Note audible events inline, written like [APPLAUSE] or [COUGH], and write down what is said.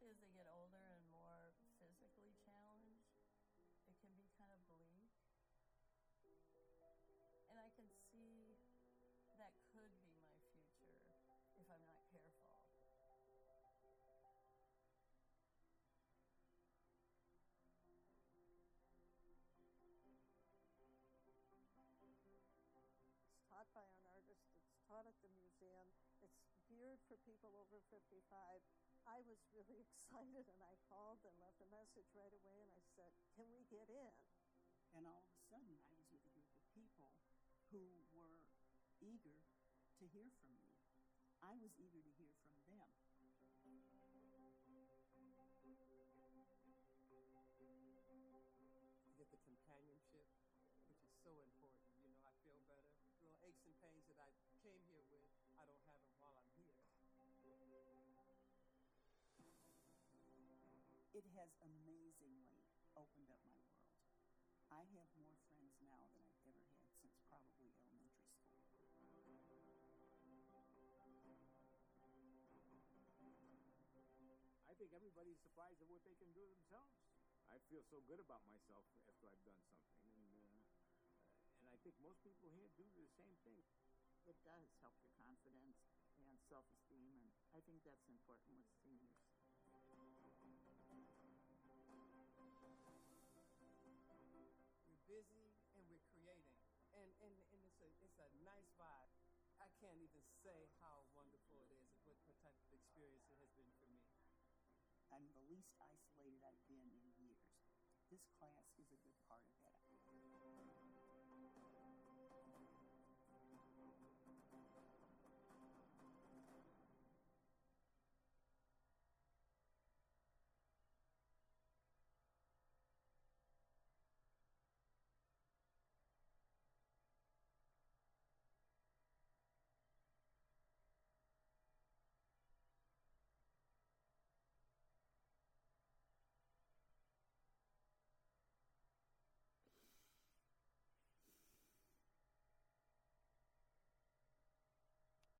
especially as they get older and more physically challenged, it can be kind of bleak. And I can see that could be my future if I'm not careful. It's taught by an artist, it's taught at the museum, it's geared for people over 55. I was really [LAUGHS] excited and I called and left a message right away and I said, Can we get in? And all of a sudden, I was with a group of people who were eager to hear from me. I was eager to hear from them. You get the companionship, which is so important. It has amazingly opened up my world. I have more friends now than I've ever had since probably elementary school. I think everybody's surprised at what they can do themselves. I feel so good about myself after I've done something, and uh, and I think most people here do the same thing. It does help your confidence and self-esteem, and I think that's important with seniors. And and, it's a it's a nice vibe. I can't even say how wonderful it is and what, what type of experience it has been for me. I'm the least isolated I've been in years. This class is a good